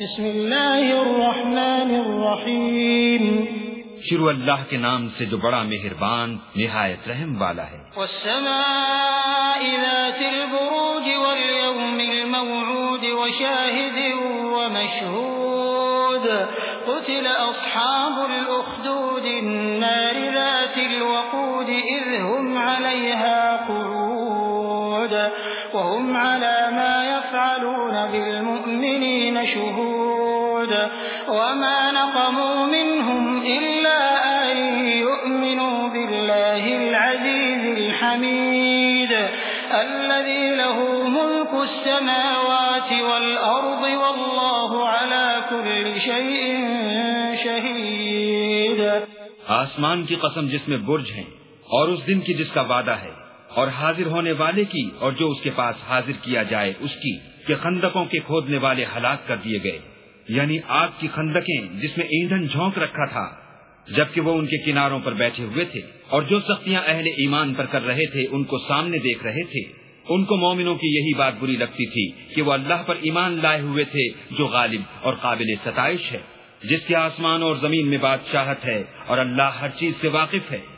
بسم اللہ الرحمن الرحیم۔ شروع اللہ کے نام سے جو بڑا مہربان نہایت رحم والا ہے۔ والسماء ذات البروج واليوم الموعود وشاهد ومشهود قتل أصحاب الأخدود النار ذات الوقود إذ هم عليها قعود۔ وهم على ما يفعلون بالمؤمنين شهود وما نقموا منهم إلا أن يؤمنوا بالله العزيز الحميد الذي له ملك السماوات والأرض والله على كل شيء شهيد آسمان کی قسم جس میں برج ہیں اور اس دن کی جس کا وعدہ ہے۔ اور حاضر ہونے والے کی اور جو اس کے پاس حاضر کیا جائے اس کی کہ خندقوں کے کھودنے والے ہلاک کر دیے گئے۔ یعنی آگ کی خندقیں جس میں ایندھن جھونک رکھا تھا۔ جبکہ وہ ان کے کناروں پر بیٹھے ہوئے تھے اور جو سختیاں اہل ایمان پر کر رہے تھے ان کو سامنے دیکھ رہے تھے۔ ان کو مومنوں کی یہی بات بری لگتی تھی کہ وہ اللہ پر ایمان لائے ہوئے تھے جو غالب اور قابل ستائش ہے، جس کے آسمان اور زمین میں بادشاہت ہے اور اللہ ہر چیز سے واقف ہے۔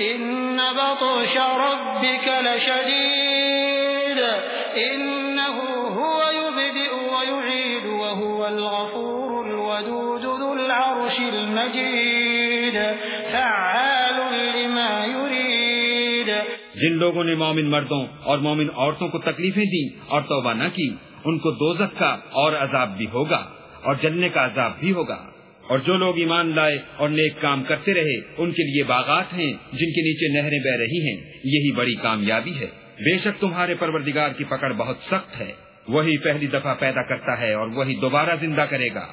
إن بطش ربك لشديد إنه هو يبدئ ويعيد وهو الغفور الودود ذو العرش المجيد فعال لما يريد جن لوگوں نے مومن مردوں اور مومن عورتوں کو تکلیفیں دی اور توبہ نہ کی، ان کو دوزخ کا اور عذاب بھی ہوگا اور جلنے کا عذاب بھی ہوگا۔ اور جو لوگ ایمان لائے اور نیک کام کرتے رہے، ان کے لیے باغات ہیں، جن کے نیچے نہریں بہ رہی ہیں، یہی بڑی کامیابی ہے۔ بے شک تمہارے پروردگار کی پکڑ بہت سخت ہے۔ وہی پہلی دفعہ پیدا کرتا ہے اور وہی دوبارہ زندہ کرے گا۔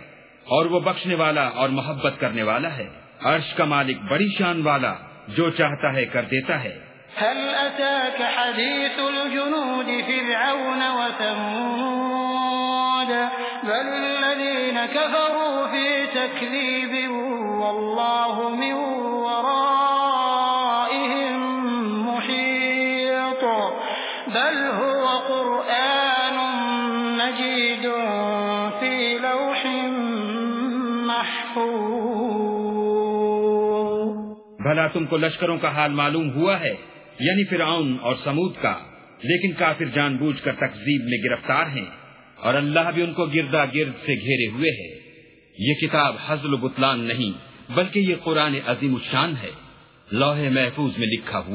اور وہ بخشنے والا اور محبت کرنے والا ہے۔ عرش کا مالک بڑی شان والا، جو چاہتا ہے کر دیتا ہے۔ هل أتاك حديث الجنود فرعون وثمود؟ بل كفروا في تكذيب والله من ورائهم محيط بل هو قرآن مجيد في لوح محفوظ بھلا تم کو لشکروں کا حال معلوم ہوا ہے یعنی فرعون اور سمود کا، لیکن کافر جان بوجھ کر تقزیب میں گرفتار ہیں۔ اور اللہ بھی ان کو گردا گرد سے گھیرے ہوئے ہے۔ یہ کتاب حضل بطلان نہیں، بلکہ یہ قرآن عظیم الشان ہے۔ لوح محفوظ میں لکھا ہوا